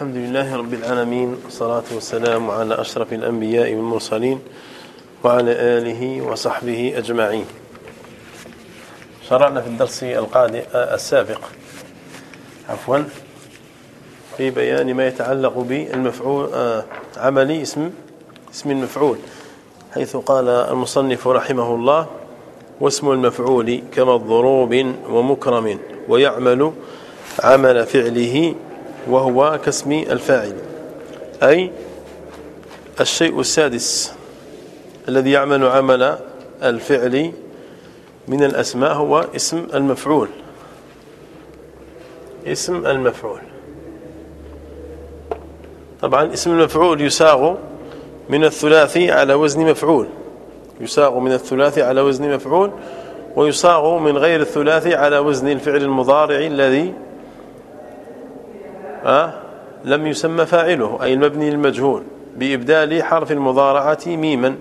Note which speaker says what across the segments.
Speaker 1: الحمد لله رب العالمين والصلاة والسلام على أشرف الأنبياء والمرسلين وعلى آله وصحبه أجمعين. شرعنا في الدرس القادم السابق عفوا في بيان ما يتعلق بالمفعول آه، عملي اسم اسم المفعول حيث قال المصنف رحمه الله واسم المفعول كمضروب ومكرم ويعمل عمل فعله وهو كاسم الفاعل أي الشيء السادس الذي يعمل عمل الفعل من الأسماء هو اسم المفعول. اسم المفعول. طبعا اسم المفعول يساغ من الثلاثي على وزن مفعول يساغ من الثلاثي على وزن مفعول ويصاغ من غير الثلاثي على وزن الفعل المضارع الذي لم يسمى فاعله أي المبني للمجهول بإبدال حرف المضارعة ميما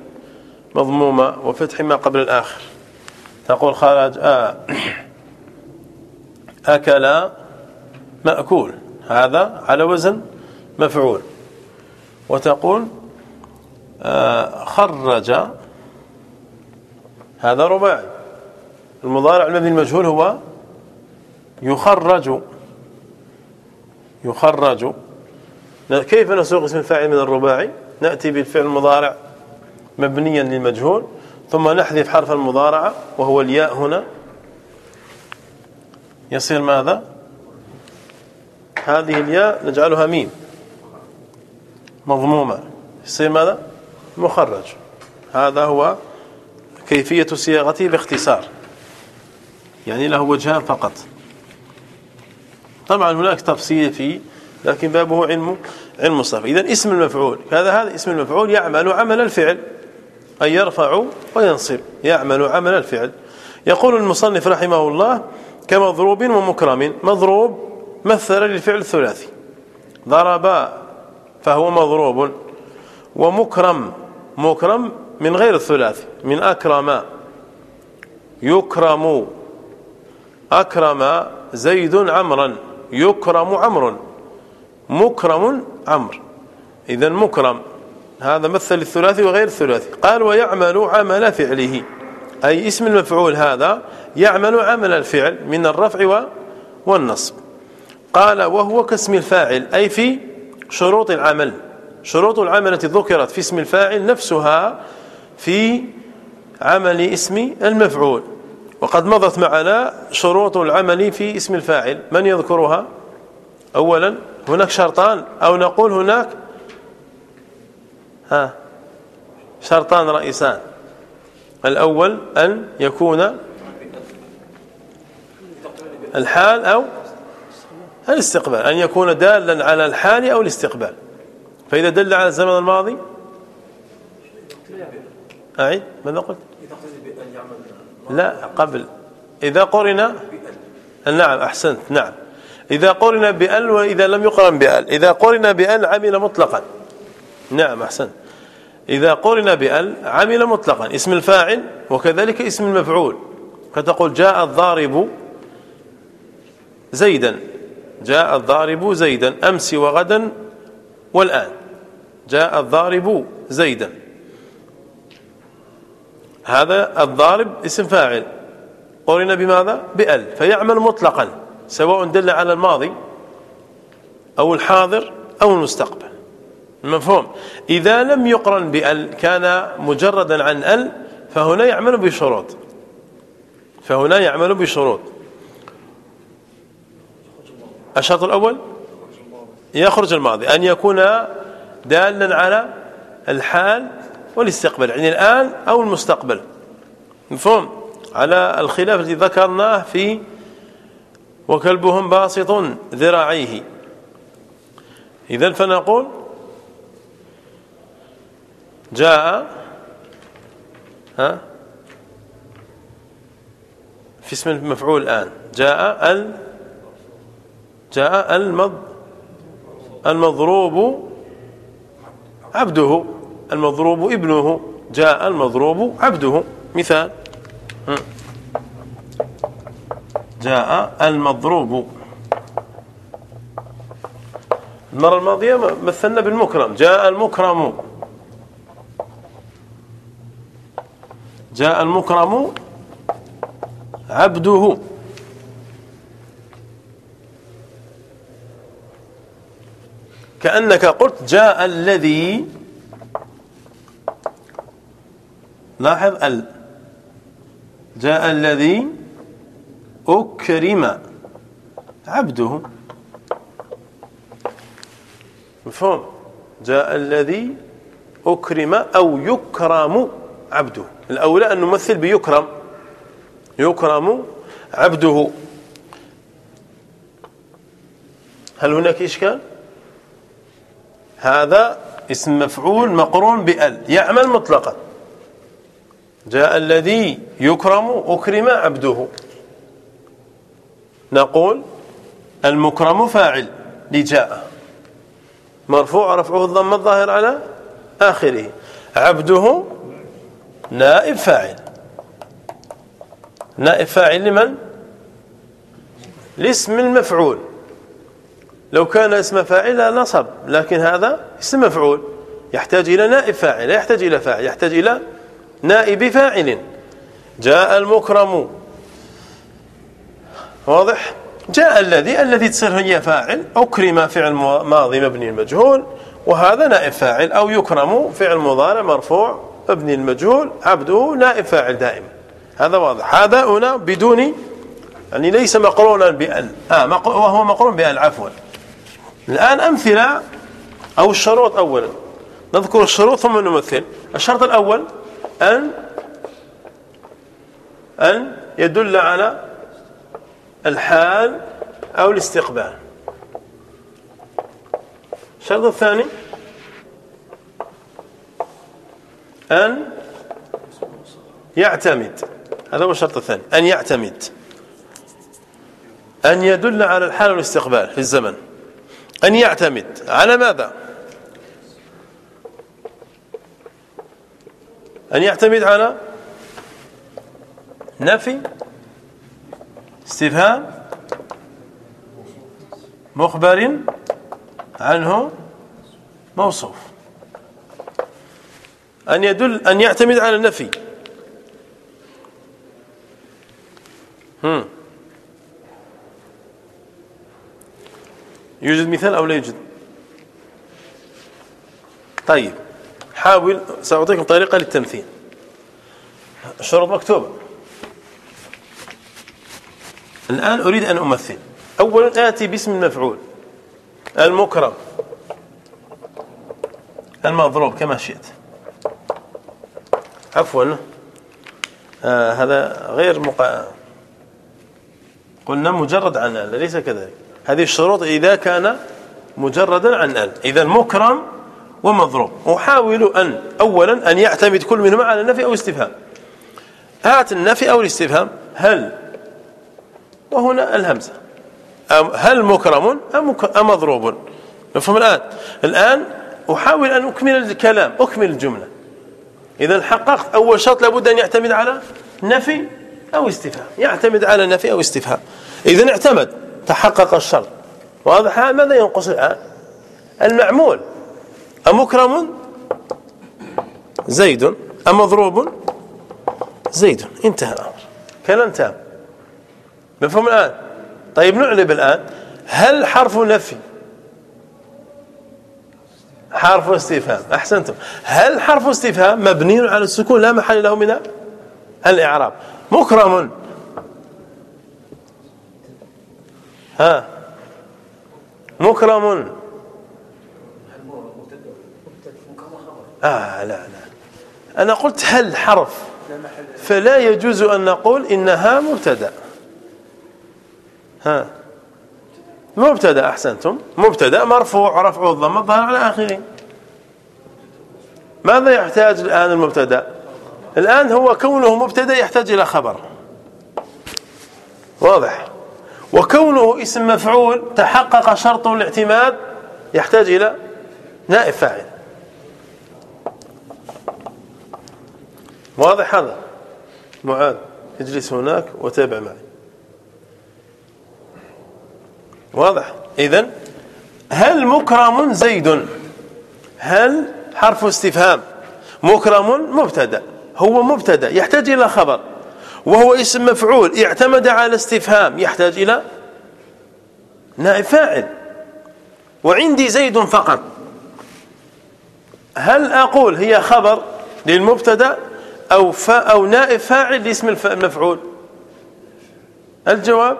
Speaker 1: مضمومة وفتح ما قبل الآخر. تقول خرج آه أكل مأكول هذا على وزن مفعول. وتقول آه خرج هذا رباعي. المضارع المبني المجهول هو يخرج. يخرج. كيف نسوق اسم الفاعل من الرباعي؟ نأتي بالفعل المضارع مبنيا للمجهول ثم نحذف حرف المضارعة وهو الياء هنا. يصير ماذا؟ هذه الياء نجعلها ميم. مضمومة. يصير ماذا؟ مخرج. هذا هو كيفية صياغته باختصار. يعني له وجهان فقط. طبعا هناك تفصيل فيه لكن بابه علم علم مصطفى. اذا اسم المفعول هذا هذا اسم المفعول يعمل عمل الفعل أي يرفع وينصب يعمل عمل الفعل. يقول المصنف رحمه الله كمضروب ومكرم مضروب مثل للفعل الثلاثي. ضرب فهو مضروب ومكرم مكرم من غير الثلاثي من أكرم يكرم أكرم زيد عمرا. يكرم عمرو مكرم عمرو إذا مكرم. هذا مثل الثلاثي وغير الثلاثي. قال ويعمل عمل فعله. أي اسم المفعول هذا؟ يعمل عمل الفعل من الرفع والنصب. قال وهو كاسم الفاعل أي في شروط العمل. شروط العمل التي ذكرت في اسم الفاعل نفسها في عمل اسم المفعول. وقد مضت معنا شروط العمل في اسم الفاعل. من يذكرها؟ اولا هناك شرطان أو نقول هناك ها شرطان رئيسان. الأول أن يكون الحال أو الاستقبال أن يكون دالا على الحال أو الاستقبال. فإذا دل على الزمن الماضي اعيد ماذا قلت؟ لا قبل. إذا قرن نعم أحسنت نعم. إذا قرن بأل وإذا لم يقرن بأل. إذا قرن بأل عمل مطلقا. نعم أحسنت. إذا قرن بأل عمل مطلقا. اسم الفاعل وكذلك اسم المفعول. فتقول جاء الضارب زيدا. جاء الضارب زيدا. أمس وغدا والآن. جاء الضارب زيدا. هذا الضارب اسم فاعل. قرن بماذا بأل. فيعمل مطلقا سواء دل على الماضي أو الحاضر أو المستقبل. مفهوم؟ إذا لم يقرن بأل كان مجردا عن أل فهنا يعمل بشروط. فهنا يعمل بشروط. الشرط الأول؟ يخرج الماضي. أن يكون دالا على الحال والاستقبال يعني الآن أو المستقبل. مفهوم؟ على الخلاف الذي ذكرناه في وكلبهم باسط ذراعيه. إذا فنقول جاء ها في اسم المفعول الآن جاء ال جاء المض المضروب عبده. المضروب ابنه جاء المضروب عبده. مثال. جاء المضروب. المرة الماضية مثلنا بالمكرم. جاء المكرم. جاء المكرم عبده. كأنك قلت جاء الذي لاحظ ال. جاء الذي أكرم عبده. مفهوم. جاء الذي أكرم أو يكرم عبده. الأولى أن نمثل بيكرم. يكرم عبده. هل هناك إشكال؟ هذا اسم مفعول مقرون بأل. يعمل مطلقا. جاء الذي يكرم أكرم عبده. نقول المكرم فاعل لجاء. مرفوع رفعه الضم الظاهر على آخره. عبده نائب فاعل. نائب فاعل لمن؟ لاسم المفعول. لو كان اسم فاعل نصب لكن هذا اسم مفعول. يحتاج إلى نائب فاعل لا يحتاج إلى فاعل يحتاج إلى نائب فاعل. جاء المكرم. واضح؟ جاء الذي الذي تصير هي فاعل أكرم فعل ماضي مبني المجهول وهذا نائب فاعل أو يكرم فعل مضارع مرفوع مبني المجهول عبده نائب فاعل دائما هذا واضح. هذا هنا بدون يعني ليس مقرونا بأن آه وهو مقرون بأن عفوا. الآن أمثلة أو الشروط أولا. نذكر الشروط ثم نمثل. الشرط الأول أن أن يدل على الحال أو الاستقبال. الشرط الثاني أن يعتمد. هذا هو الشرط الثاني. أن يعتمد. أن يدل على الحال والاستقبال في الزمن. أن يعتمد. على ماذا؟ أن يعتمد على نفي استفهام مخبر عنه موصوف. أن يدل أن يعتمد على النفي. يوجد مثال أو لا يوجد؟ طيب. حاول سأعطيكم طريقة للتمثيل. الشروط مكتوبة. الآن أريد أن أمثل. أولا آتي باسم المفعول. المكرم. المضروب كما شئت. عفوا. آه هذا غير مقا... قلنا مجرد عن ال ليس كذلك. هذه الشروط إذا كان مجردا عن ال. إذا مكرم ومضروب. أحاول أن أولا أن يعتمد كل منهما على النفي أو الاستفهام. هات النفي أو الاستفهام. هل وهنا الهمزة. هل مكرم أم مضروب؟ مفهوم الآن. الآن أحاول أن أكمل الكلام أكمل الجملة. إذا حققت أول شرط لابد أن يعتمد على نفي أو استفهام. يعتمد على نفي أو استفهام. إذا اعتمد تحقق الشرط. واضح ماذا ينقص الآن؟ المعمول. أمكرم؟ زيد. أمضروب زيد. انتهى الأمر. كلام تام. مفهوم الآن؟ طيب نعلب الآن هل حرف نفي؟ حرف استفهام. أحسنتم. هل حرف استفهام مبني على السكون؟ لا محل له من الإعراب. مكرم. ها. مكرم. آه لا لا. أنا قلت هل حرف فلا يجوز أن نقول إنها مبتدأ. ها. مبتدأ أحسنتم. مبتدأ مرفوع رفع الضم الظاهر على آخره. ماذا يحتاج الآن المبتدأ؟ الآن هو كونه مبتدأ يحتاج إلى خبر. واضح. وكونه اسم مفعول تحقق شرط الاعتماد يحتاج إلى نائب فاعل. واضح هذا؟ معاذ اجلس هناك وتابع معي. واضح. اذا هل مكرم زيد؟ هل حرف استفهام؟ مكرم مبتدأ هو مبتدأ يحتاج إلى خبر. وهو اسم مفعول اعتمد على استفهام يحتاج إلى نائب فاعل. وعندي زيد فقط. هل أقول هي خبر للمبتدأ؟ أو, أو نائب فاعل لاسم المفعول. الجواب؟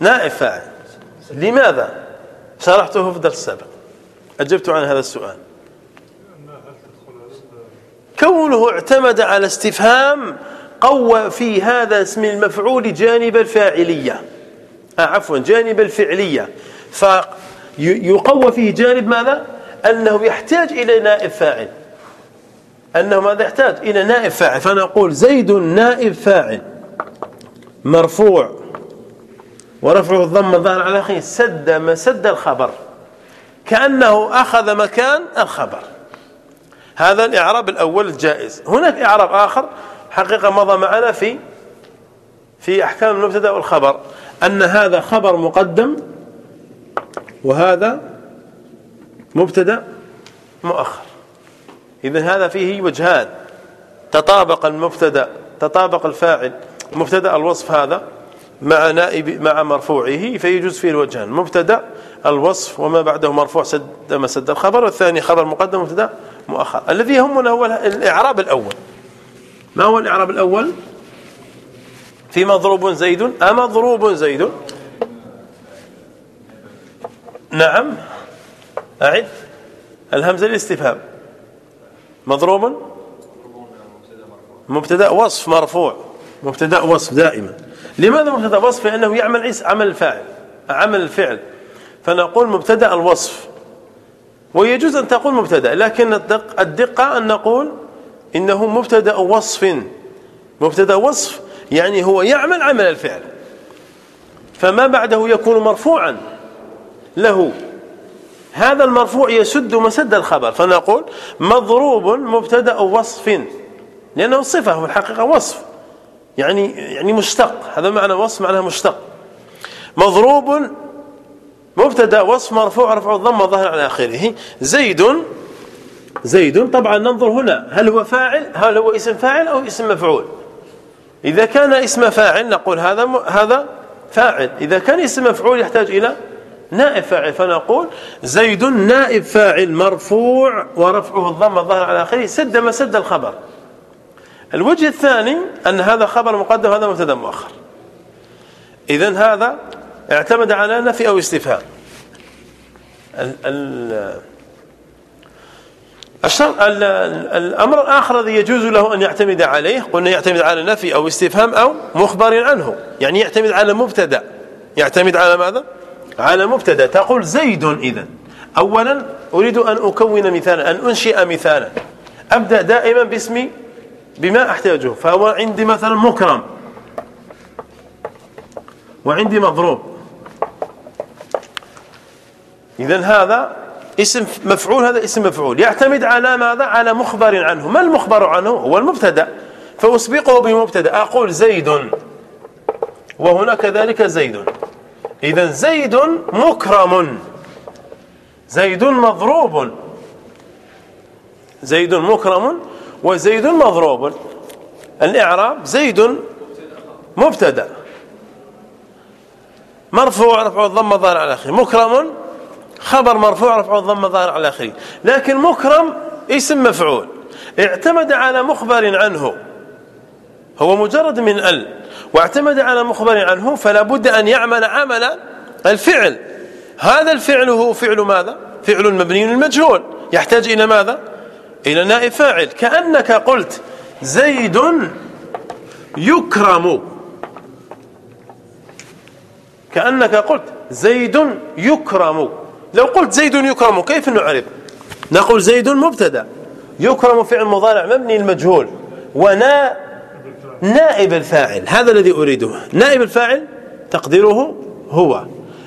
Speaker 1: نائب فاعل. لماذا؟ شرحته في الدرس السابق. أجبت عن هذا السؤال. كونه اعتمد على استفهام قوى في هذا اسم المفعول جانب الفاعلية. آه عفوا جانب الفعلية. فيقوى فيه جانب ماذا؟ أنه يحتاج إلى نائب فاعل. أنه ماذا يحتاج؟ إلى نائب فاعل. فنقول زيد نائب فاعل. مرفوع. ورفعه الضم الظاهر على أخيه. سد مسد الخبر. كأنه أخذ مكان الخبر. هذا الإعراب الأول الجائز. هناك إعراب آخر حقيقة مضى معنا في في أحكام المبتدأ والخبر. أن هذا خبر مقدم وهذا مبتدأ مؤخر. إذا هذا فيه وجهان. تطابق المبتدأ تطابق الفاعل. مبتدأ الوصف هذا مع نائب مع مرفوعه فيجوز فيه الوجهان. مبتدأ الوصف وما بعده مرفوع سد مسد الخبر والثاني خبر مقدم مبتدأ مؤخر. الذي يهمنا هو الإعراب الأول. ما هو الإعراب الأول؟ في مضروب زيد امضروب زيد. نعم. أعد. الهمزه الاستفهام مضروب؟ مبتدأ وصف مرفوع. مبتدأ وصف دائما. لماذا مبتدأ وصف؟ لأنه يعمل عمل الفاعل عمل الفعل فنقول مبتدأ الوصف. ويجوز أن تقول مبتدأ لكن الدق الدقة أن نقول إنه مبتدأ وصف. مبتدأ وصف يعني هو يعمل عمل الفعل. فما بعده يكون مرفوعا. له. هذا المرفوع يسد مسد الخبر. فنقول مضروب مبتدا وصف لأنه صفة في الحقيقة وصف يعني يعني مشتق. هذا معنى وصف معناه مشتق. مضروب مبتدا وصف مرفوع رفع الضم ظاهر على آخره. زيد زيد طبعا ننظر هنا هل هو فاعل؟ هل هو اسم فاعل أو اسم مفعول؟ إذا كان اسم فاعل نقول هذا هذا فاعل. إذا كان اسم مفعول يحتاج إلى نائب فاعل فنقول زيد نائب فاعل مرفوع ورفعه الضم الظاهر على آخره سد مسد الخبر. الوجه الثاني أن هذا خبر مقدم وهذا مبتدا مؤخر. إذا هذا اعتمد على نفي أو استفهام. الأمر الآخر الذي يجوز له أن يعتمد عليه قلنا يعتمد على نفي أو استفهام أو مخبر عنه يعني يعتمد على مبتدا. يعتمد على ماذا؟ على مبتدا تقول زيد إذا أولا أريد أن أكون مثالا أن أنشئ مثالا. أبدأ دائما باسم بما أحتاجه فهو عندي مثلا مكرم. وعندي مضروب. اذا هذا اسم مفعول هذا اسم مفعول. يعتمد على ماذا؟ على مخبر عنه. ما المخبر عنه؟ هو المبتدا. فأسبقه بمبتدا. أقول زيد. وهنا كذلك زيد. اذا زيد مكرم. زيد مضروب. زيد مكرم وزيد مضروب. الإعراب زيد مبتدا. مرفوع رفع الضم ظاهر على آخره. مكرم خبر مرفوع رفع الضم ظاهر على آخره. لكن مكرم اسم مفعول. اعتمد على مخبر عنه. هو مجرد من ال. واعتمد على مخبر عنه فلا بد أن يعمل عمل الفعل. هذا الفعل هو فعل ماذا؟ فعل مبني للمجهول يحتاج إلى ماذا؟ إلى نائب فاعل. كأنك قلت زيد يكرم. كأنك قلت زيد يكرم. لو قلت زيد يكرم كيف نعرف؟ نقول زيد مبتدأ. يكرم فعل مضارع مبني المجهول ونا نائب الفاعل هذا الذي أريده. نائب الفاعل تقديره هو.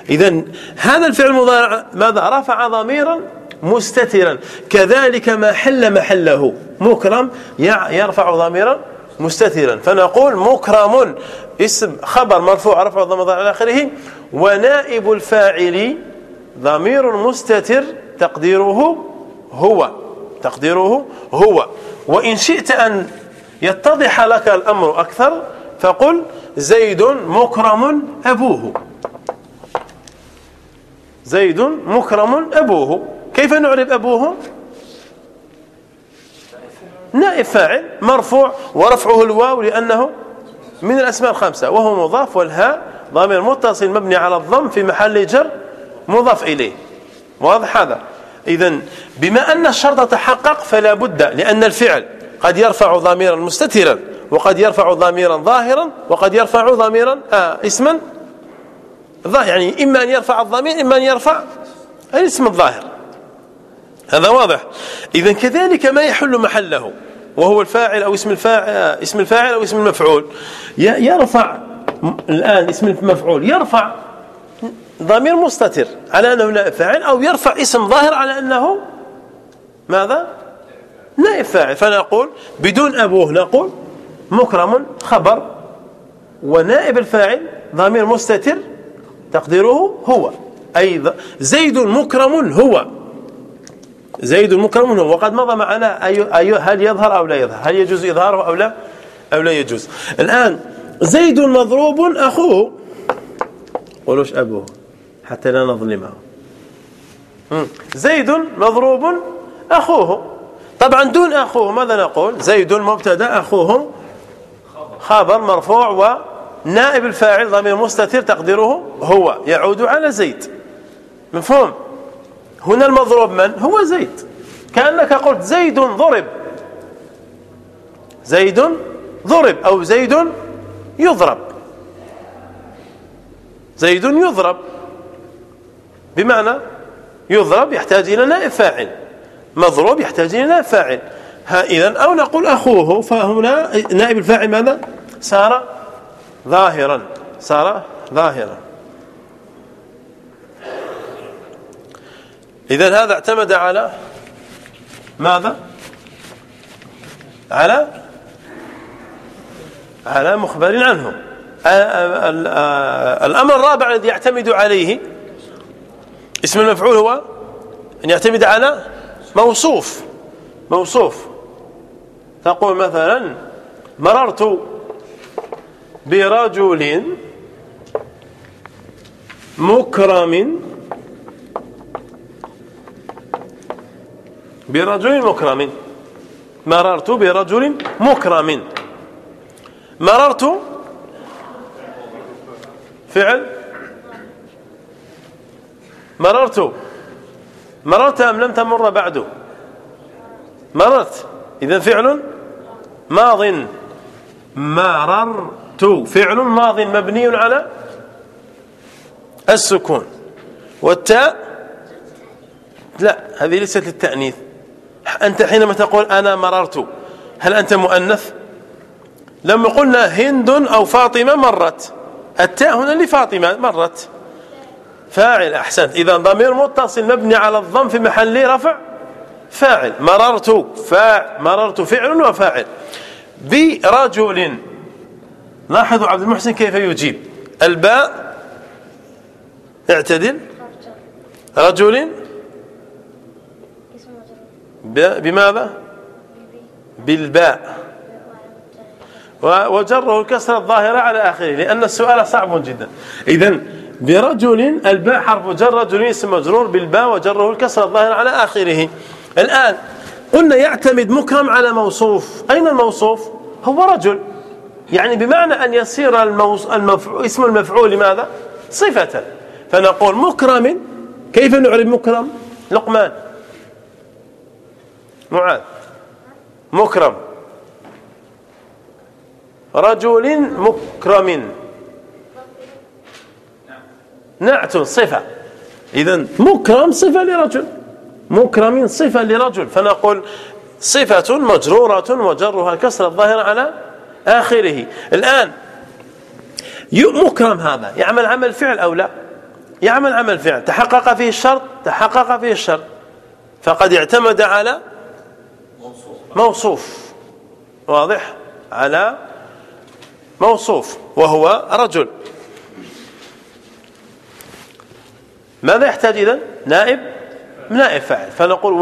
Speaker 1: إذا هذا الفعل المضارع ماذا؟ رفع ضميرا مستترا. كذلك ما حل محله. مكرم يرفع ضميرا مستترا. فنقول مكرم اسم خبر مرفوع رفع الضمير على آخره. ونائب الفاعل ضمير مستتر تقديره هو. تقديره هو. وإن شئت أن يتضح لك الأمر أكثر فقل زيد مكرم أبوه. زيد مكرم أبوه. كيف نعرب أبوه؟ نائب فاعل مرفوع ورفعه الواو لأنه من الأسماء الخمسة وهو مضاف والهاء ضمير متصل مبني على الضم في محل جر مضاف إليه. واضح هذا؟ إذا بما أن الشرط تحقق فلا بد لأن الفعل قد يرفع ضميرا مستترا وقد يرفع ضميرا ظاهرا وقد يرفع ضميرا آه اسما يعني إما أن يرفع الضمير إما أن يرفع الاسم الظاهر. هذا واضح. إذا كذلك ما يحل محله وهو الفاعل أو اسم الفاعل اسم الفاعل أو اسم المفعول. يرفع الآن اسم المفعول يرفع ضمير مستتر على أنه نائب فاعل أو يرفع اسم ظاهر على أنه ماذا؟ نائب فاعل فنقول بدون أبوه نقول مكرم خبر ونائب الفاعل ضمير مستتر تقديره هو. أي زيد مكرم هو. زيد مكرم هو. وقد مضى معنا أي أي هل يظهر أو لا يظهر؟ هل يجوز إظهاره أو لا؟ أو لا يجوز. الآن زيد مضروب أخوه. قولوش أبوه حتى لا نظلمه. زيد مضروب أخوه. طبعا دون أخوه ماذا نقول؟ زيد مبتدا أخوه خبر مرفوع ونائب الفاعل ضمير مستتر تقديره هو يعود على زيد. مفهوم؟ هنا المضروب من؟ هو زيد. كأنك قلت زيد ضرب. زيد ضرب أو زيد يضرب. زيد يضرب. بمعنى يضرب يحتاج إلى نائب فاعل. مضروب يحتاج إلى فاعل. ها إذن أو نقول أخوه. فهنا نائب الفاعل ماذا؟ صار ظاهرا. صار ظاهرا. إذا هذا اعتمد على ماذا؟ على على مخبر عنه الأمر الرابع الذي يعتمد عليه اسم المفعول هو أن يعتمد على موصوف موصوف. تقول مثلا مررت برجل مكرم برجل مكرم. مررت برجل مكرم. مررت فعل؟ مررت. مررت أم لم تمر بعد؟ مررت. إذا فعل ماض. مررت. فعل ماض مبني على السكون. والتاء؟ لا هذه ليست للتأنيث. أنت حينما تقول أنا مررت هل أنت مؤنث؟ لما قلنا هند أو فاطمة مرت. التاء هنا لفاطمة مرت. فاعل أحسنت. إذا ضمير متصل مبني على الضم في محل رفع فاعل. مررت فاع مررت فعل وفاعل. برجل لاحظوا عبد المحسن كيف يجيب. الباء اعتدل. رجل بماذا؟ بالباء. وجره الكسرة الظاهرة على آخره لأن السؤال صعب جدا. إذا برجل الباء حرف جر رجل اسم مجرور بالباء وجره الكسرة الظاهرة على آخره. الآن قلنا يعتمد مكرم على موصوف. أين الموصوف؟ هو رجل. يعني بمعنى أن يصير الموص... المفعول اسم المفعول لماذا؟ صفة. فنقول مكرم. كيف نعرف مكرم؟ لقمان. معاذ. مكرم. رجل مكرم. نعت صفة. إذا مكرم صفة لرجل. مكرم صفة لرجل. فنقول صفة مجرورة وجرها الكسر الظاهر على آخره. الآن مكرم هذا. يعمل عمل فعل أو لا؟ يعمل عمل فعل. تحقق فيه الشرط؟ تحقق فيه الشرط. فقد اعتمد على موصوف. واضح؟ على موصوف. وهو رجل. ماذا يحتاج إذن؟ نائب؟ نائب فاعل. فنقول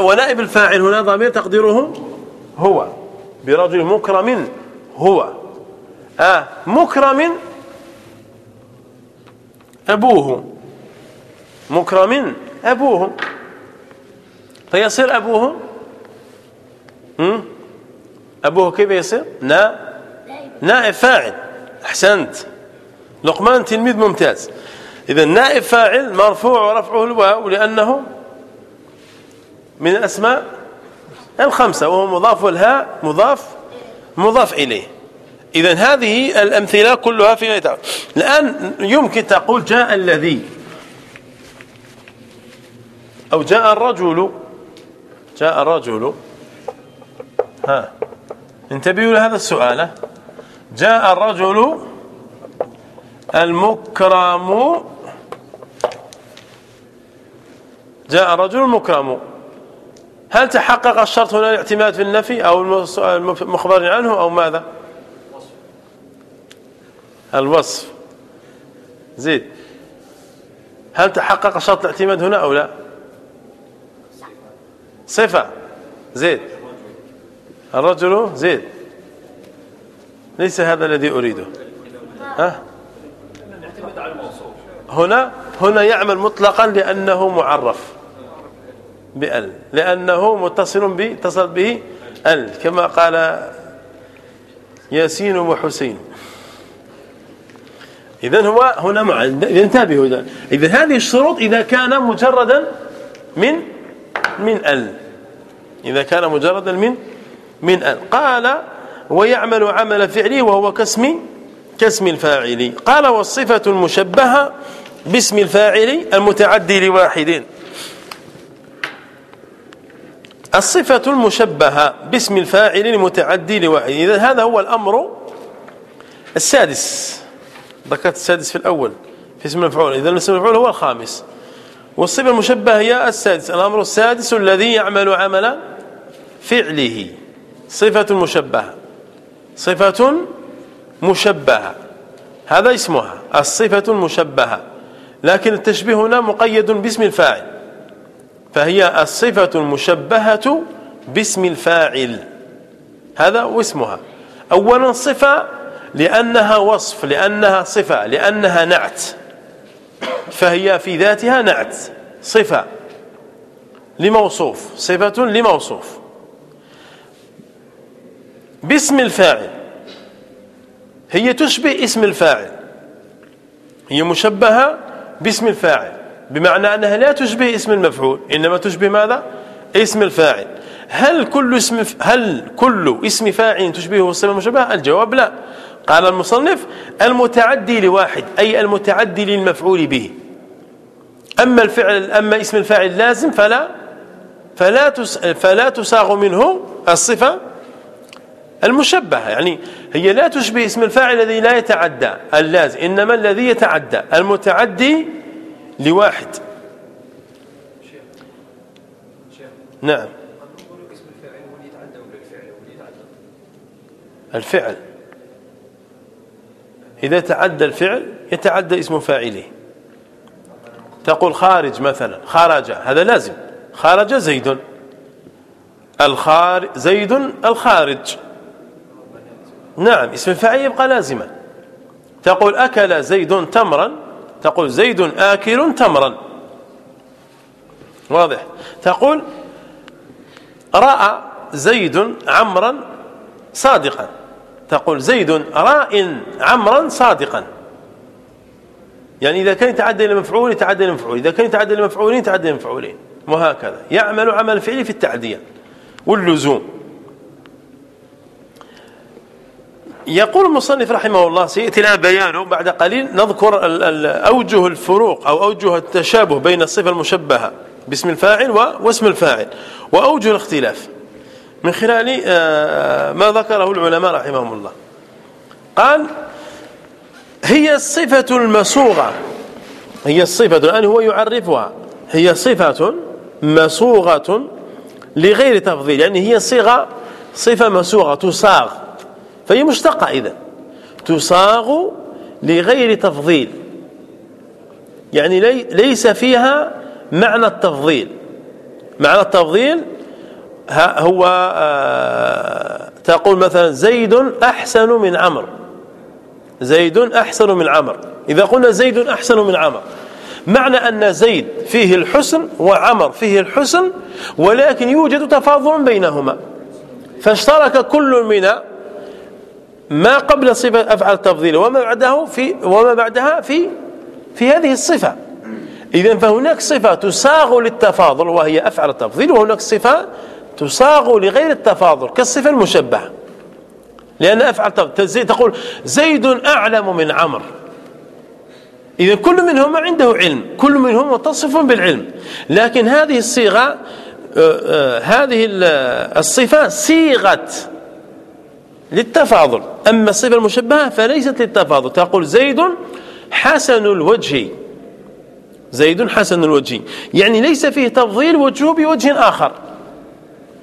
Speaker 1: ونائب الفاعل هنا ضمير تقديره هو. برجل مكرم هو. آه مكرم أبوه. مكرم أبوه. فيصير أبوه؟ أبوه كيف يصير؟ نا نائب فاعل. أحسنت. لقمان تلميذ ممتاز. إذا نائب فاعل مرفوع ورفعه الواو لأنه من الأسماء الخمسة وهو مضاف والهاء مضاف مضاف إليه. إذا هذه الأمثلة كلها في يتعب. الآن يمكن تقول جاء الذي. أو جاء الرجل. جاء الرجل. ها. انتبهوا لهذا السؤال. جاء الرجل المكرم. جاء الرجل المكرم هل تحقق الشرط هنا الاعتماد في النفي أو المخبر عنه أو ماذا؟ الوصف. زيد. هل تحقق شرط الاعتماد هنا أو لا؟ صفة. زيد. الرجل زيد. ليس هذا الذي أريده. ها؟ هنا هنا يعمل مطلقا لأنه معرف بأل لأنه متصل به اتصل به أل كما قال ياسين وحسين. إذا هو هنا مع انتبهوا إذا إذا هذه الشروط إذا كان مجردا من من أل. إذا كان مجردا من من أل. قال ويعمل عمل فعله وهو كاسم كاسم الفاعل. قال والصفة المشبهة باسم الفاعل المتعدي لواحد. الصفة المشبهة باسم الفاعل المتعدي لواحد. إذا هذا هو الأمر السادس. ذكرت السادس في الأول في اسم المفعول. إذا اسم المفعول هو الخامس. والصفة المشبهة هي السادس. الأمر السادس الذي يعمل عمل فعله. صفة مشبهة. صفة مشبهة. هذا اسمها. الصفة المشبهة. لكن التشبيه هنا مقيد باسم الفاعل فهي الصفة المشبهة باسم الفاعل. هذا واسمها. أولا صفة لأنها وصف لأنها صفة لأنها نعت. فهي في ذاتها نعت. صفة لموصوف صفة لموصوف. باسم الفاعل هي تشبه اسم الفاعل. هي مشبهة باسم الفاعل. بمعنى أنها لا تشبه اسم المفعول إنما تشبه ماذا؟ اسم الفاعل. هل كل اسم هل كل اسم فاعل تشبهه الصفه المشبهه الجواب لا. قال المصنف المتعدي لواحد أي المتعدي للمفعول به. أما الفعل أما اسم الفاعل لازم فلا فلا فلا تساغ منه الصفة المشبهة. يعني هي لا تشبه اسم الفاعل الذي لا يتعدى اللازم إنما الذي يتعدى المتعدي لواحد. نعم. الفعل. إذا تعدى الفعل يتعدى اسم فاعله. تقول خارج مثلا خرج هذا لازم. خرج زيد. الخارج زيد الخارج. نعم اسم الفاعل يبقى لازما. تقول أكل زيد تمرا تقول زيد آكل تمرا. واضح. تقول رأى زيد عمرا صادقا. تقول زيد راء عمرا صادقا. يعني إذا كان يتعدى إلى مفعول يتعدى إلى مفعول. إذا كان يتعدى إلى مفعولين يتعدى إلى مفعولين. وهكذا. يعمل عمل الفعل في التعدية واللزوم. يقول المصنف رحمه الله سيأتي لنا بيانه بعد قليل نذكر أوجه الفروق أو أوجه التشابه بين الصفة المشبهة باسم الفاعل واسم الفاعل وأوجه الاختلاف. من خلال آه، ما ذكره العلماء رحمهم الله. قال هي الصفة المسوغة هي الصفة الآن هو يعرفها. هي صفة مسوغة لغير تفضيل يعني هي صيغة صفة مسوغة تصاغ فهي مشتقة إذا. تصاغ لغير تفضيل. يعني لي ليس فيها معنى التفضيل. معنى التفضيل هو آه، تقول مثلا زيد أحسن من عمر زيد أحسن من عمر إذا قلنا زيد أحسن من عمر معنى أن زيد فيه الحسن وعمر فيه الحسن ولكن يوجد تفاضل بينهما. فاشترك كل من ما قبل صفة أفعال التفضيل وما بعده في وما بعدها في في هذه الصفة. إذا فهناك صفة تساغ للتفاضل وهي أفعل التفضيل وهناك صفة تساغ لغير التفاضل كالصفة المشبهة. لأن أفعل التفضيل تقول زيد أعلم من عمر إذا كل منهما عنده علم كل منهم متصف بالعلم. لكن هذه الصيغة آه، آه، هذه الصفة صيغت للتفاضل. أما الصفة المشبهة فليست للتفاضل. تقول زيد حسن الوجه. زيد حسن الوجه. يعني ليس فيه تفضيل وجهه بوجه آخر.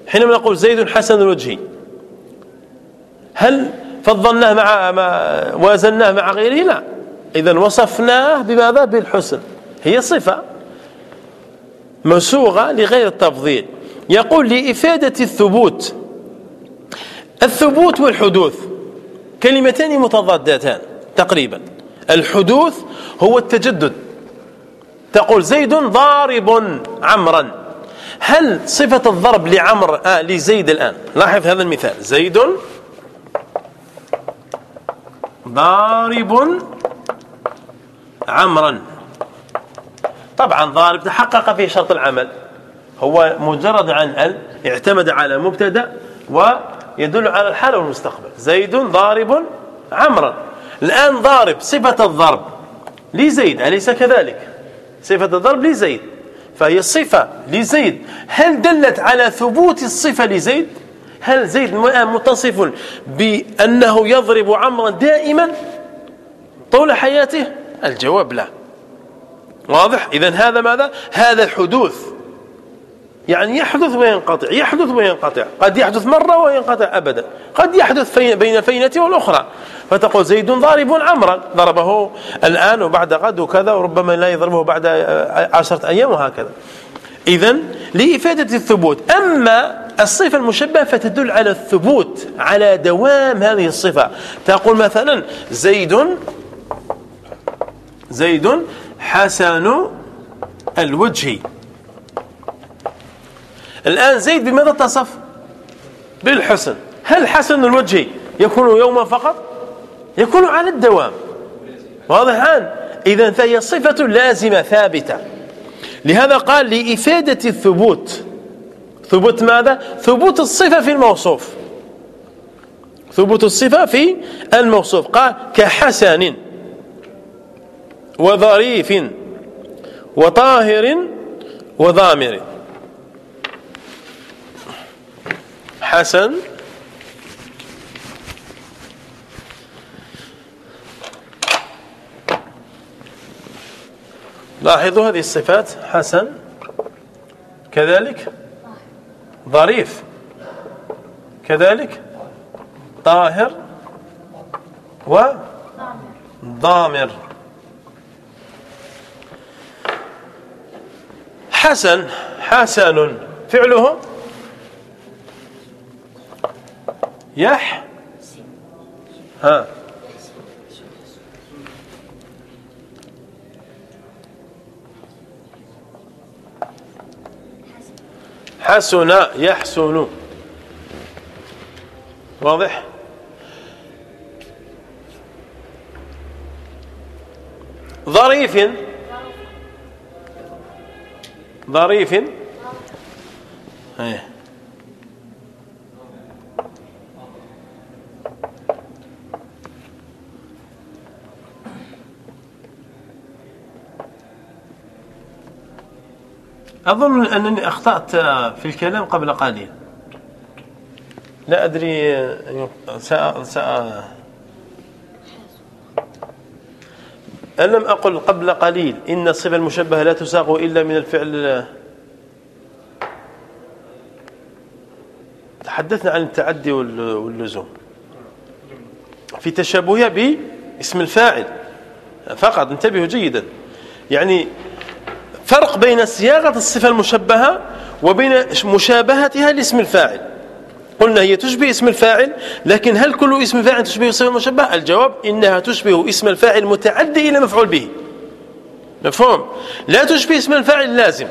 Speaker 1: حينما نقول زيد حسن الوجه هل فضلناه مع ما وازناه مع غيره؟ لا. إذا وصفناه بماذا؟ بالحسن. هي صفة مسوغة لغير التفضيل. يقول لإفادة الثبوت. الثبوت والحدوث كلمتان متضادتان تقريبا. الحدوث هو التجدد. تقول زيد ضارب عمرا. هل صفة الضرب لعمر آه لزيد الآن؟ لاحظ هذا المثال. زيد ضارب عمرا. طبعا ضارب تحقق فيه شرط العمل. هو مجرد عن ال اعتمد على مبتدأ ويدل على الحال والمستقبل. زيد ضارب عمرا. الآن ضارب صفة الضرب لزيد أليس كذلك؟ صفة الضرب لزيد. فهي صفة لزيد. هل دلت على ثبوت الصفة لزيد؟ هل زيد متصف بأنه يضرب عمرا دائما طول حياته؟ الجواب لا. واضح؟ إذا هذا ماذا؟ هذا حدوث يعني يحدث وينقطع يحدث وينقطع قد يحدث مرة وينقطع أبدا قد يحدث بين الفينة والأخرى. فتقول زيد ضارب عمرا ضربه الآن وبعد غد وكذا وربما لا يضربه بعد عشرة أيام وهكذا. إذا لإفادة الثبوت. أما الصفة المشبهة فتدل على الثبوت على دوام هذه الصفة. تقول مثلا زيد زيد حسن الوجه. الآن زيد بماذا اتصف؟ بالحسن. هل حسن الوجه يكون يوما فقط؟ يكون على الدوام. واضح الآن إذا فهي صفة لازمة ثابتة. لهذا قال لإفادة الثبوت. ثبوت ماذا؟ ثبوت الصفة في الموصوف. ثبوت الصفة في الموصوف. قال كحسن وظريف وطاهر وضامر. حسن. لاحظوا هذه الصفات حسن. كذلك ظريف. كذلك طاهر وضامر حسن حسن. فعله ها. حسن يحسن. واضح؟ ظريف. ظريف. إيه أظن أنني أخطأت في الكلام قبل قليل. لا أدري سأ... سأ... ألم أقل قبل قليل إن الصفة المشبهة لا تساق إلا من الفعل تحدثنا عن التعدي واللزوم. في تشابهها باسم الفاعل فقط انتبهوا جيدا. يعني فرق بين صياغة الصفة المشبهة وبين مشابهتها لاسم الفاعل. قلنا هي تشبه اسم الفاعل لكن هل كل اسم فاعل تشبه الصفة المشبهة الجواب إنها تشبه اسم الفاعل متعدي إلى مفعول به. مفهوم؟ لا تشبه اسم الفاعل اللازم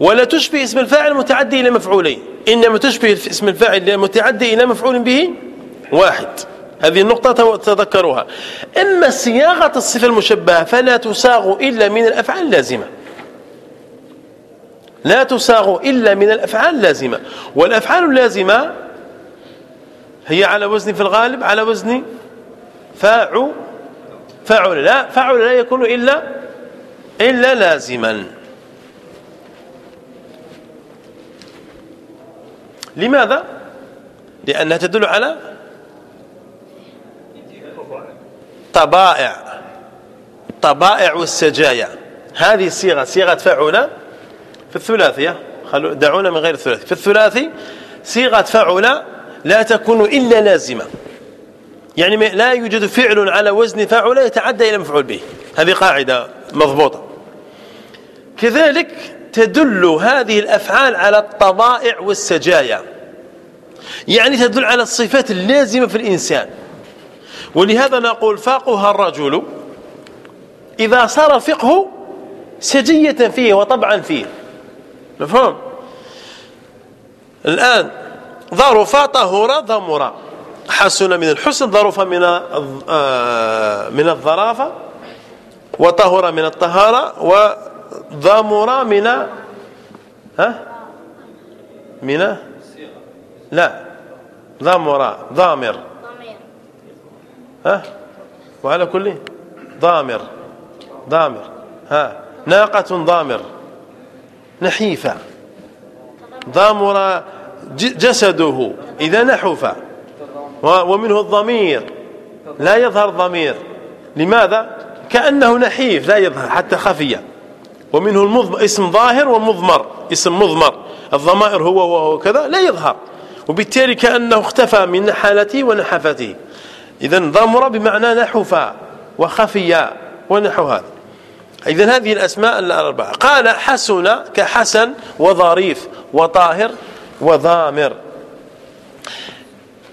Speaker 1: ولا تشبه اسم الفاعل متعدي إلى مفعولين. إنما تشبه اسم الفاعل متعدي إلى مفعول به واحد. هذه النقطة تذكروها أما صياغة الصفة المشبهة فلا تساغ إلا من الأفعال اللازمة. لا تساغ إلا من الأفعال اللازمة. والأفعال اللازمة هي على وزن في الغالب على وزن فاعل فاعل لا فاعل لا يكون إلا إلا لازما. لماذا؟ لأنها تدل على طبائع طبائع والسجايا هذه الصيغه صيغة فعل في الثلاثية. خلوا دعونا من غير الثلاثي. في الثلاثي صيغة فعل لا تكون إلا لازمة. يعني لا يوجد فعل على وزن فعل يتعدى إلى مفعول به. هذه قاعدة مضبوطة. كذلك تدل هذه الأفعال على الطبائع والسجايا. يعني تدل على الصفات اللازمة في الإنسان. ولهذا نقول فاقها الرجل إذا صار فقه سجية فيه وطبعا فيه. مفهوم؟ الآن ظرف طهر ضمر. حسن من الحسن ظرف من آه، من الظرافة وطهر من الطهارة وضمر من ها؟ من لا. ضمر ضامر. ها؟ وعلى كل ضامر ضامر ها؟ ناقة ضامر نحيفة. ضامر جسده إذا نحف. ومنه الضمير. لا يظهر ضمير. لماذا؟ كأنه نحيف لا يظهر حتى خفية. ومنه المضمر اسم ظاهر ومضمر اسم مضمر. الضمائر هو وهو كذا لا يظهر. وبالتالي كأنه اختفى من حالته ونحفته. إذا ضمر بمعنى نحف وخفي ونحو هذا. إذا هذه الأسماء الأربعة. قال حسن كحسن وظريف وطاهر وضامر.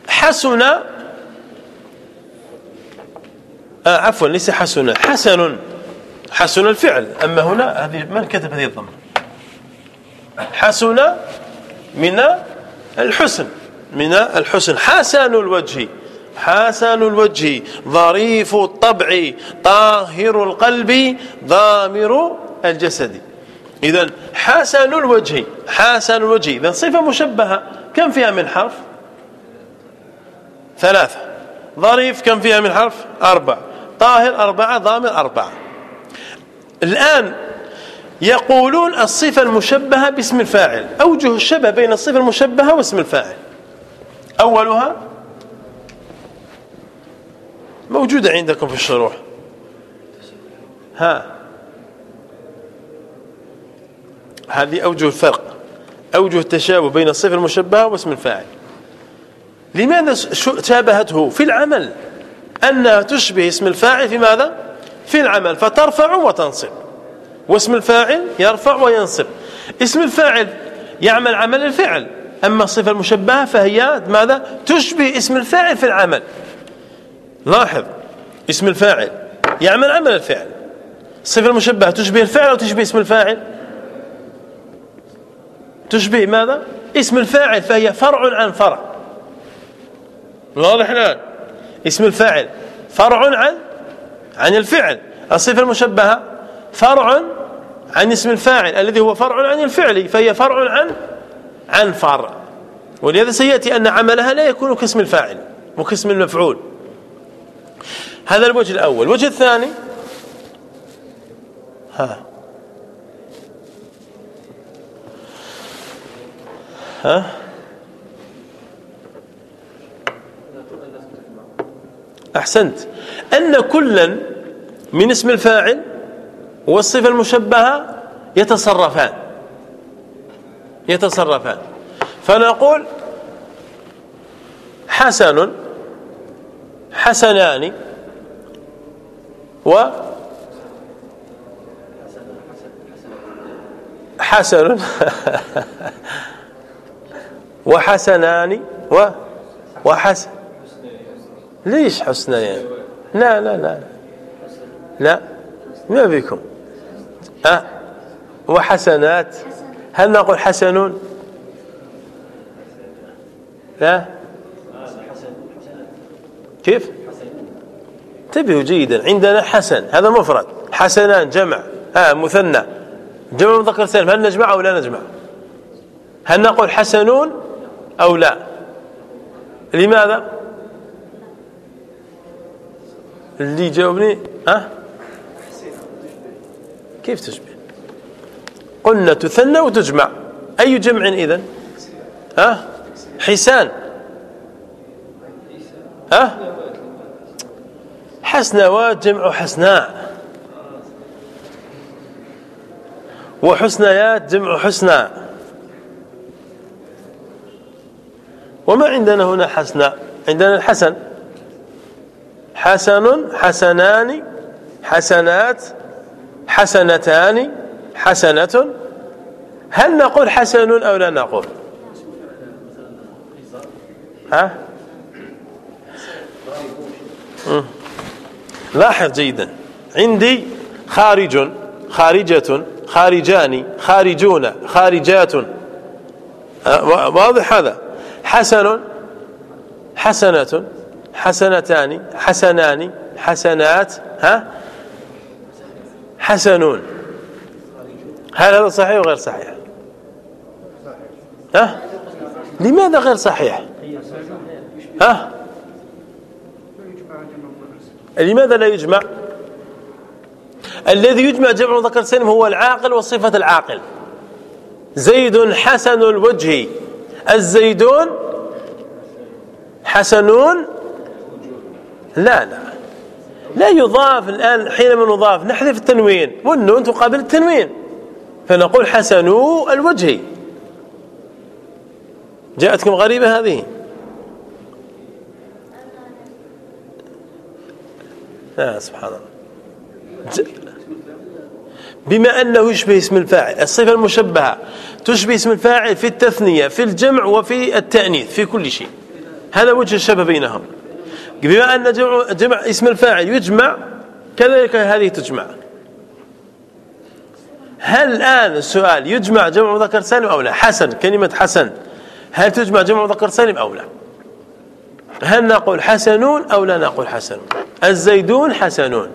Speaker 1: حسن آه عفوا ليس حسن حسن حسن الفعل. أما هنا هذه من كتب هذه الضمة؟ حسن من الحسن من الحسن. حسن الوجه. حسن الوجه ظريف الطبع طاهر القلب ضامر الجسد. اذا حسن الوجه حسن الوجه. اذا صفة مشبهة كم فيها من حرف؟ ثلاثة. ظريف كم فيها من حرف؟ أربع طاهر أربعة ضامر أربعة. الآن يقولون الصفة المشبهة باسم الفاعل. أوجه الشبه بين الصفة المشبهة واسم الفاعل. أولها موجودة عندكم في الشروح. ها. هذه أوجه الفرق. أوجه التشابه بين الصفة المشبهة واسم الفاعل. لماذا شابهته في العمل؟ أنها تشبه اسم الفاعل في ماذا؟ في العمل. فترفع وتنصب. واسم الفاعل يرفع وينصب. اسم الفاعل يعمل عمل الفعل. أما الصفة المشبهة فهي ماذا؟ تشبه اسم الفاعل في العمل. لاحظ اسم الفاعل يعمل عمل الفعل. الصفة المشبهة تشبه الفعل أو تشبه اسم الفاعل؟ تشبه ماذا؟ اسم الفاعل فهي فرع عن فرع. واضح الآن؟ اسم الفاعل فرع عن عن الفعل. الصفة المشبهة فرع عن اسم الفاعل الذي هو فرع عن الفعل فهي فرع عن عن فرع ولهذا سيأتي أن عملها لا يكون كاسم الفاعل وكاسم المفعول. هذا الوجه الأول. الوجه الثاني؟ ها. ها. أحسنت. أن كلا من اسم الفاعل والصفة المشبهة يتصرفان. يتصرفان. فنقول حسن حسنان و حسن. وحسنان و وحسن. ليش حسنين؟ لا لا لا لا. ما بكم. أه؟ وحسنات. هل نقول حسنون؟ لا. كيف؟ انتبهوا جيدا عندنا حسن هذا مفرد. حسنان جمع. آه مثنى. جمع مذكر سالم هل نجمع أو لا نجمع؟ هل نقول حسنون أو لا؟ لماذا؟ اللي جاوبني ها؟ أه؟ كيف تشبه؟ قلنا تثنى وتجمع. أي جمع إذن؟ ها؟ حسان. ها؟ حسنوات جمع حسناء وحسنيات جمع حسنى وما عندنا هنا حسناء عندنا الحسن. حسن حسنان حسنات حسنتان حسنة. هل نقول حسن أو لا نقول؟ ها؟ لاحظ جيدا. عندي خارج خارجة خارجان خارجون خارجات. واضح هذا. حسن حسنة حسنتان حسنان حسنات ها؟ حسنون. هل هذا صحيح وغير صحيح؟ ها؟ لماذا غير صحيح؟ ها؟ لماذا لا يجمع؟ الذي يجمع جمع مذكر سالم هو العاقل وصفة العاقل. زيد حسن الوجه. الزيدون حسنون؟ لا لا. لا يضاف الآن حينما نضاف. نحذف التنوين. والنون تقابل التنوين. فنقول حسنو الوجه. جاءتكم غريبة هذه. لا سبحان الله. بما أنه يشبه اسم الفاعل الصفة المشبهة تشبه اسم الفاعل في التثنية في الجمع وفي التأنيث في كل شيء. هذا وجه الشبه بينهم. بما أن جمع, جمع اسم الفاعل يجمع كذلك هذه تجمع. هل الآن السؤال يجمع جمع مذكر سالم أو لا؟ حسن كلمة حسن. هل تجمع جمع مذكر سالم أو لا؟ هل نقول حسنون أو لا نقول حسنون؟ الزيدون حسنون.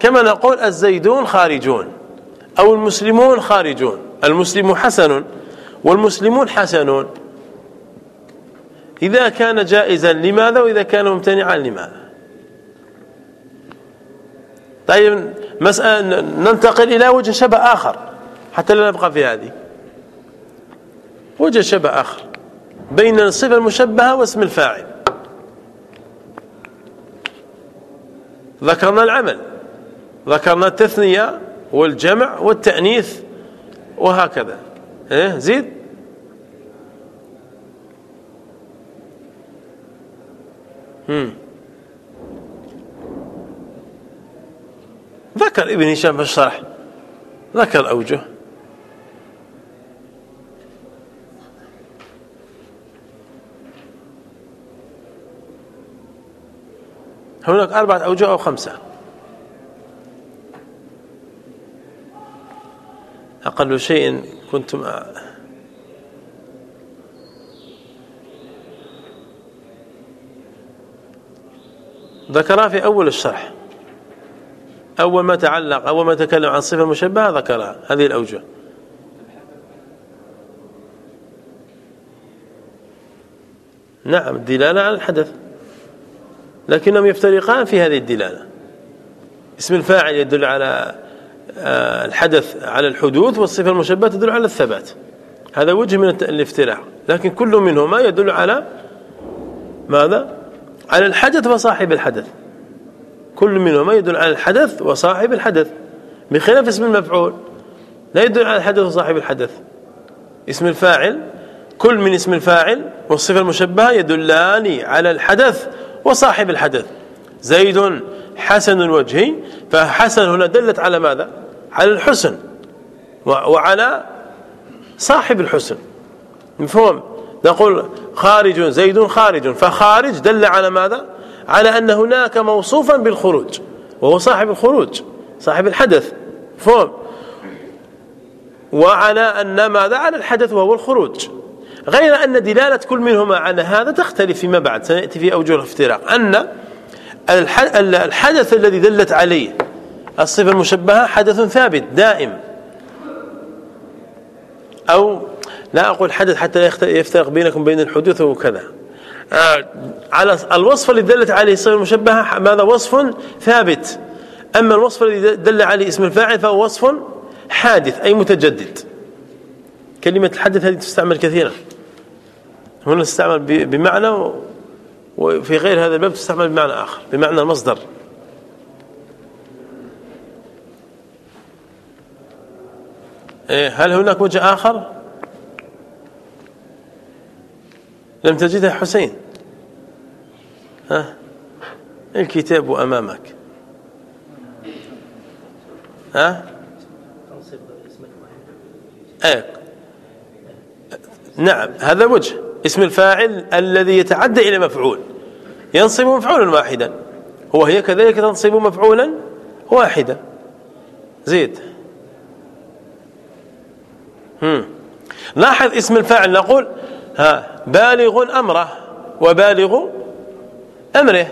Speaker 1: كما نقول الزيدون خارجون أو المسلمون خارجون. المسلم حسن والمسلمون حسنون. إذا كان جائزا لماذا وإذا كان ممتنعا لماذا؟ طيب مسألة ننتقل إلى وجه شبه آخر حتى لا نبقى في هذه. وجه شبه آخر. بين الصفة المشبهة واسم الفاعل. ذكرنا العمل ذكرنا التثنية والجمع والتأنيث وهكذا. إيه؟ زيد؟ مم. ذكر ابن هشام في الشرح. ذكر أوجه. هناك أربعة أوجه أو خمسة. أقل شيء كنتم ذكرها في أول الشرح. أول ما تعلق أول ما تكلم عن صفة مشبهة ذكرها. هذه الأوجه. نعم الدلالة على الحدث. لكنهم يفترقان في هذه الدلالة. اسم الفاعل يدل على آه، الحدث على الحدوث والصفة المشبهة تدل على الثبات. هذا وجه من الافتراق لكن كل منهما يدل على ماذا؟ على الحدث وصاحب الحدث. كل منهما يدل على الحدث وصاحب الحدث. بخلاف اسم المفعول لا يدل على الحدث وصاحب الحدث. اسم الفاعل كل من اسم الفاعل والصفة المشبهة يدلان على الحدث وصاحب الحدث. زيد حسن الوجه فحسن هنا دلت على ماذا؟ على الحسن. وعلى صاحب الحسن. مفهوم؟ نقول خارج زيد خارج. فخارج دل على ماذا؟ على أن هناك موصوفا بالخروج. وهو صاحب الخروج صاحب الحدث. مفهوم؟ وعلى أن ماذا؟ على الحدث وهو الخروج. غير أن دلالة كل منهما على هذا تختلف فيما بعد. سنأتي في أوجه الافتراق. أن الحدث الذي دلت عليه الصفة المشبهة حدث ثابت دائم. أو لا أقول حدث حتى يفترق بينكم بين الحدوث وكذا آه، على الوصف الذي دلت عليه الصفة المشبهة ماذا؟ وصف ثابت. أما الوصف الذي دل عليه اسم الفاعل فهو وصف حادث أي متجدد. كلمة الحدث هذه تستعمل كثيرا. هنا تستعمل بمعنى وفي غير هذا الباب تستعمل بمعنى آخر بمعنى المصدر. إيه، هل هناك وجه آخر؟ لم تجدها حسين. ها؟ الكتاب أمامك. ها؟ إيه. نعم هذا وجه. اسم الفاعل الذي يتعدى إلى مفعول. ينصب مفعولا واحدا. هو هي كذلك تنصب مفعولا واحدا. زيد. هم. لاحظ اسم الفاعل نقول ها بالغ أمره وبالغ أمره.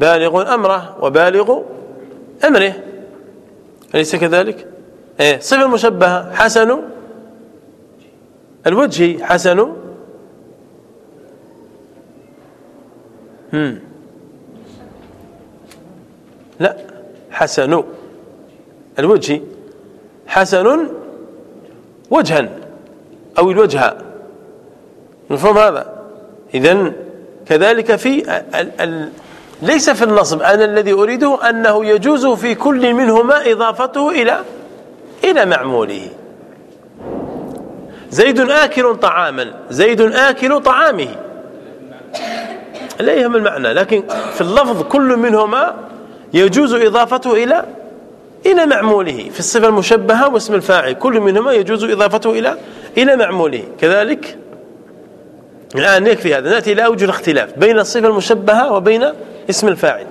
Speaker 1: بالغ أمره وبالغ أمره. أليس كذلك؟ إيه صفة مشبهة حسن الوجه حسن؟ هم. لا حسن. الوجه حسن وجها أو الوجه. نفهم هذا؟ إذن كذلك في ال ال ليس في النصب. أنا الذي أريده أنه يجوز في كل منهما إضافته إلى إلى معموله. زيد آكل طعاما زيد آكل طعامه. لا يهم المعنى لكن في اللفظ كل منهما يجوز إضافته إلى إلى معموله. في الصفة المشبهة واسم الفاعل كل منهما يجوز إضافته إلى إلى معموله. كذلك الآن يكفي هذا نأتي إلى أوجه الاختلاف بين الصفة المشبهة وبين اسم الفاعل.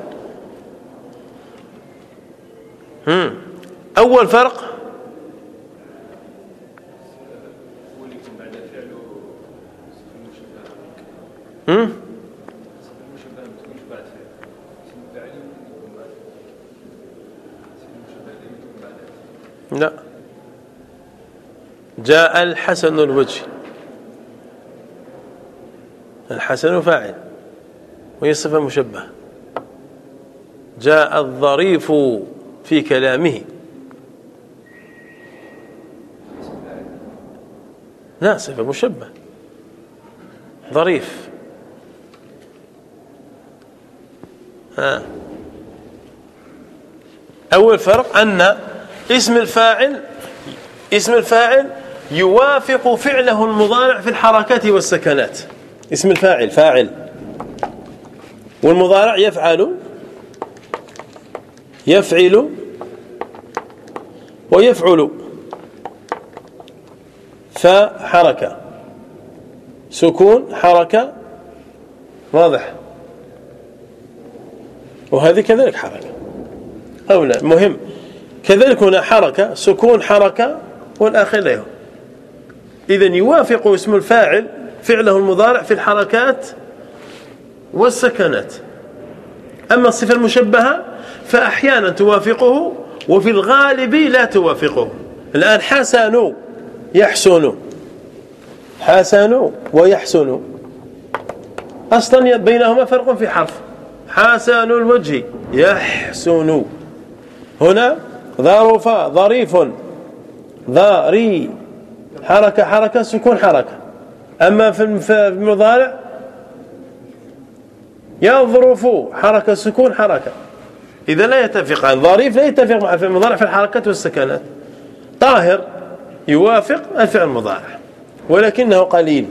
Speaker 1: أول فرق هم؟ لا. جاء الحسن الوجه الحسن فاعل وهي صفة مشبهة. جاء الظريف في كلامه. لا صفة مشبه ظريف ها أول فرق أن اسم الفاعل اسم الفاعل يوافق فعله المضارع في الحركات والسكنات. اسم الفاعل فاعل. والمضارع يفعل يفعل ويفعل. فحركة. سكون حركة. واضح. وهذه كذلك حركة. أو لا مهم. كذلك هنا حركة سكون حركة والآخر له إذا يوافق اسم الفاعل فعله المضارع في الحركات والسكنات. أما الصفة المشبهة فأحيانا توافقه وفي الغالب لا توافقه. الآن حسن يحسن حسن ويحسن أصلا بينهما فرق في حرف. حسن الوجه يحسن. هنا ظرف ظريف. ظري حركة حركة سكون حركة. أما في المضارع يظرف حركة سكون حركة. إذا لا يتفقان ظريف لا يتفق مع الفعل المضارع في الحركات والسكنات. طاهر يوافق الفعل المضارع ولكنه قليل.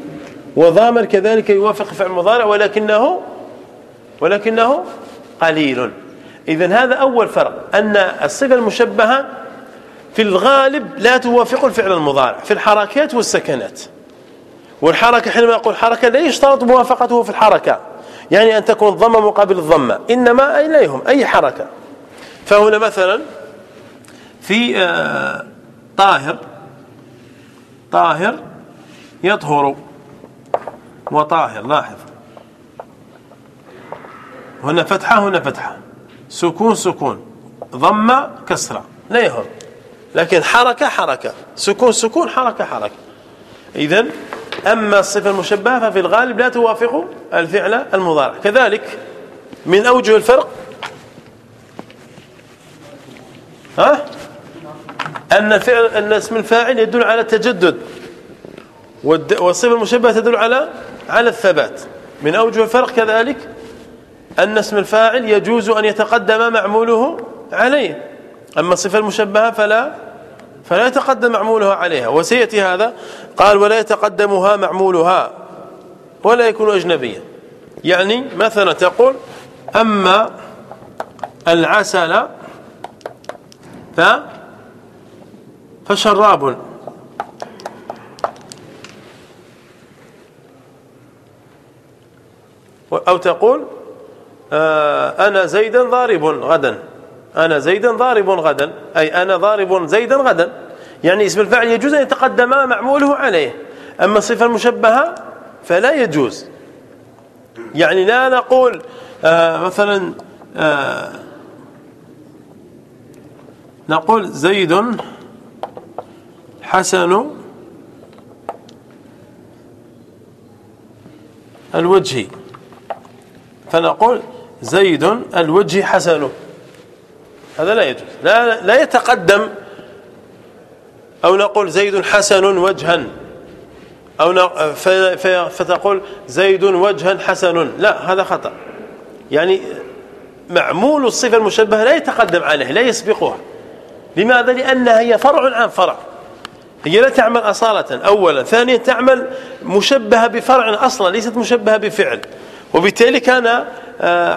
Speaker 1: وضامر كذلك يوافق الفعل المضارع ولكنه ولكنه قليل. إذا هذا أول فرق أن الصفة المشبهة في الغالب لا توافق الفعل المضارع في الحركات والسكنات. والحركة حينما أقول حركة لا يشترط موافقته في الحركة يعني أن تكون الضمة مقابل الضمة إنما إليهم أي حركة. فهنا مثلا في آه، طاهر طاهر يطهر وطاهر لاحظ. هنا فتحة هنا فتحة. سكون سكون. ضمة كسرة. لا يهم. لكن حركة حركة. سكون سكون حركة حركة. إذا أما الصفة المشبهة ففي الغالب لا توافق الفعل المضارع. كذلك من أوجه الفرق ها؟ أن الفعل أن اسم الفاعل يدل على التجدد. والصفة المشبهة تدل على على الثبات. من أوجه الفرق كذلك أن اسم الفاعل يجوز أن يتقدم معموله عليه. أما الصفة المشبهة فلا فلا يتقدم معمولها عليها. وسيأتي هذا قال ولا يتقدمها معمولها ولا يكون أجنبيا. يعني مثلا تقول أما العسل ف فشراب. أو تقول أنا زيدا ضارب غدا. أنا زيدا ضارب غدا. أي أنا ضارب زيدا غدا. يعني اسم الفاعل يجوز أن يتقدم معموله عليه. أما الصفة المشبهة فلا يجوز. يعني لا نقول آه مثلا آه نقول زيد حسن الوجه. فنقول زيد الوجه حسن. هذا لا يجوز. لا, لا يتقدم أو نقول زيد حسن وجها. أو فتقول زيد وجها حسن. لا هذا خطأ. يعني معمول الصفة المشبهة لا يتقدم عليه لا يسبقها. لماذا؟ لأنها هي فرع عن فرع. هي لا تعمل أصالة. أولا. ثانيا تعمل مشبهة بفرع أصلا ليست مشبهة بفعل. وبالتالي كان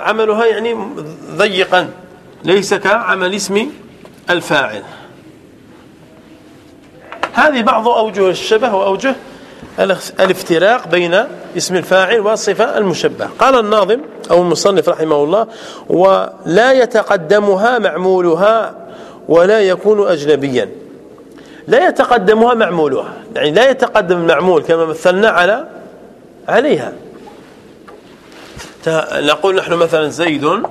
Speaker 1: عملها يعني ضيقا. ليس كعمل اسم الفاعل. هذه بعض أوجه الشبه وأوجه الافتراق بين اسم الفاعل والصفة المشبه قال الناظم أو المصنف رحمه الله ولا يتقدمها معمولها ولا يكون أجنبيا. لا يتقدمها معمولها. يعني لا يتقدم المعمول كما مثلنا على عليها. نقول نحن مثلا زيد.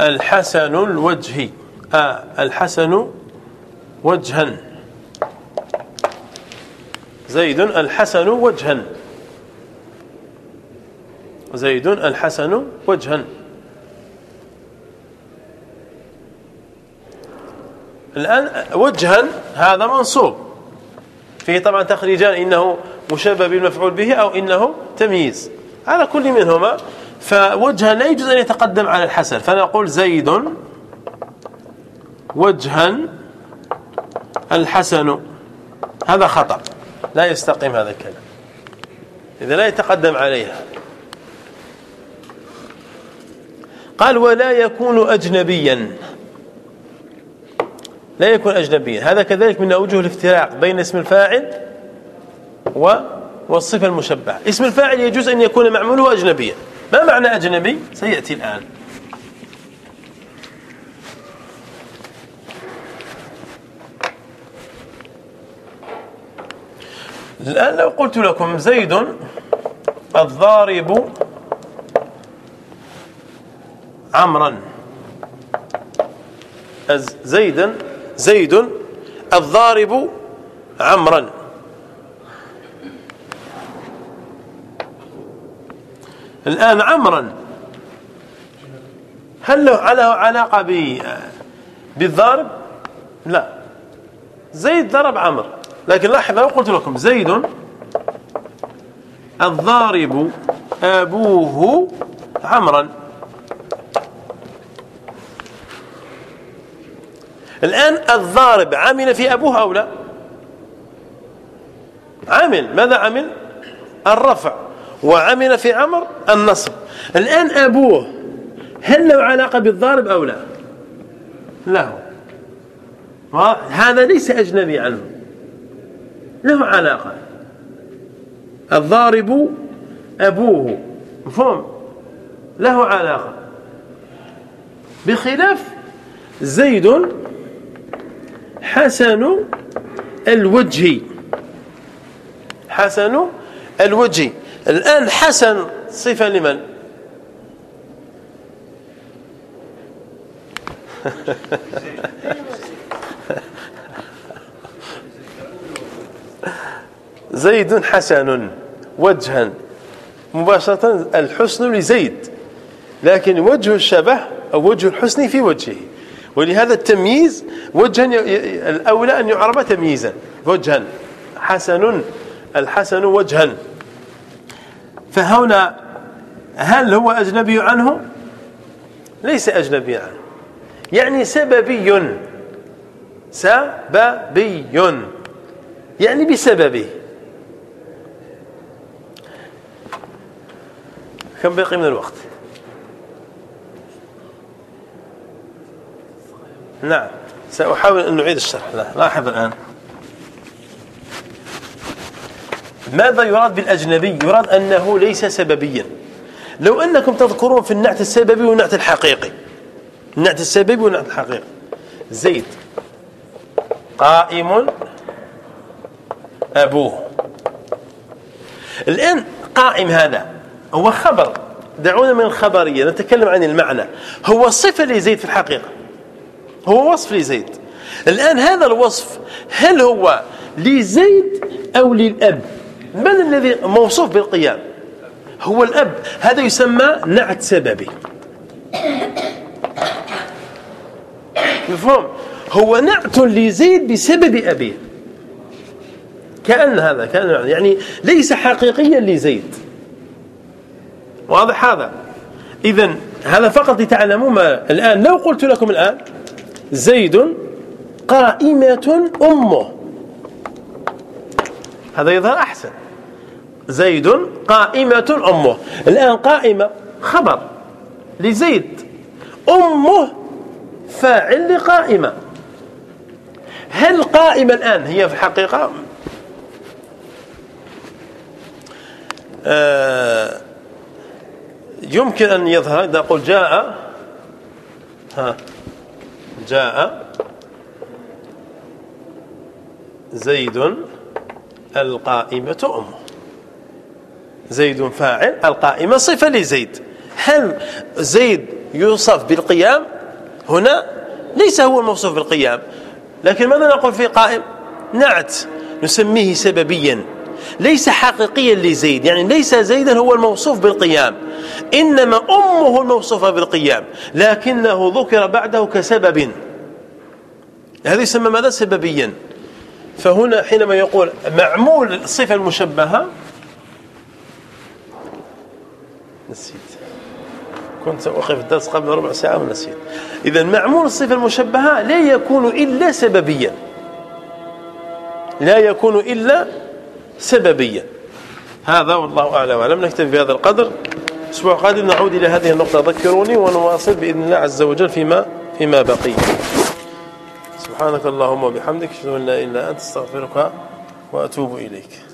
Speaker 1: الحسن الوجه. آه الحسن وجها. زيد الحسن وجها. زيد الحسن وجها. الآن وجها هذا منصوب. فيه طبعا تخريجان إنه مشبه بالمفعول به أو إنه تمييز. على كل منهما فوجها لا يجوز أن يتقدم على الحسن. فنقول زيد وجها الحسن. هذا خطأ. لا يستقيم هذا الكلام. إذا لا يتقدم عليها. قال ولا يكون أجنبيا. لا يكون أجنبيا. هذا كذلك من أوجه الافتراق بين اسم الفاعل والصفة المشبهة. اسم الفاعل يجوز أن يكون معموله أجنبيا. ما معنى أجنبي؟ سيأتي الآن. الآن لو قلت لكم زيد الضارب عمرا. زيدا زيد الضارب عمرا. الآن عمرا. هل له علاقة بالضارب؟ لا. زيد ضرب عمر لكن لاحظ لو قلت لكم زيد الضارب أبوه عمرا. الآن الضارب عمل في أبوه أو لا عمل ماذا عمل؟ الرفع. وعمل في عمر النصب الآن أبوه هل له علاقة بالضارب أو لا؟ له هذا ليس أجنبي عنه. له علاقة. الضارب أبوه. مفهوم؟ له علاقة. بخلاف زيد حسن الوجه. حسن الوجه. الآن حسن صفة لمن؟ زيد حسن وجها. مباشرة الحسن لزيد. لكن وجه الشبه أو وجه الحسن في وجهه. ولهذا التمييز وجها الأولى أن يعرب تمييزا وجها. حسن الحسن وجها. فهنا هل هو أجنبي عنه؟ ليس أجنبي عنه. يعني سببي سببي. يعني بسببه. كم بقي من الوقت؟ نعم. سأحاول أن نعيد الشرح. لا لاحظ الآن. ماذا يراد بالأجنبي؟ يراد أنه ليس سببيا. لو أنكم تذكرون في النعت السببي والنعت الحقيقي. النعت السببي والنعت الحقيقي. زيد. قائم. أبوه. الآن قائم هذا. هو خبر. دعونا من الخبرية. نتكلم عن المعنى. هو صفة لزيد في الحقيقة. هو وصف لزيد. الآن هذا الوصف هل هو لزيد أو للأب؟ من الذي موصوف بالقيام؟ هو الأب. هذا يسمى نعت سببي. مفهوم؟ هو نعت لزيد بسبب أبيه. كأن هذا كأن يعني ليس حقيقيا لزيد. واضح هذا؟ إذا هذا فقط لتعلموا ما الآن. لو قلت لكم الآن زيد قائمة أمه. هذا يظهر أحسن. زيد قائمة أمه. الآن قائمة خبر لزيد. أمه فاعل لقائمة. هل قائمة الآن هي في الحقيقة؟ آه يمكن أن يظهر إذا قل جاء. ها. جاء زيد القائمة أمه. زيد فاعل القائمة صفة لزيد. هل زيد يوصف بالقيام؟ هنا ليس هو الموصوف بالقيام لكن ماذا نقول في قائم نعت نسميه سببيا. ليس حقيقيا لزيد. يعني ليس زيدا هو الموصوف بالقيام. إنما أمه الموصوفة بالقيام. لكنه ذكر بعده كسبب. هذا يسمى ماذا؟ سببيا. فهنا حينما يقول معمول الصفة المشبهة نسيت. كنت أوقف الدرس قبل ربع ساعة ونسيت. إذا معمول الصفة المشبهة لا يكون إلا سببيا. لا يكون إلا سببيا هذا والله أعلم. وأعلم نكتفي بهذا القدر؟ الأسبوع القادم نعود إلى هذه النقطة. ذكروني ونواصل بإذن الله عز وجل فيما فيما بقي. سبحانك اللهم وبحمدك أشهد أن لا إله إلا أنت أستغفرك وأتوب إليك.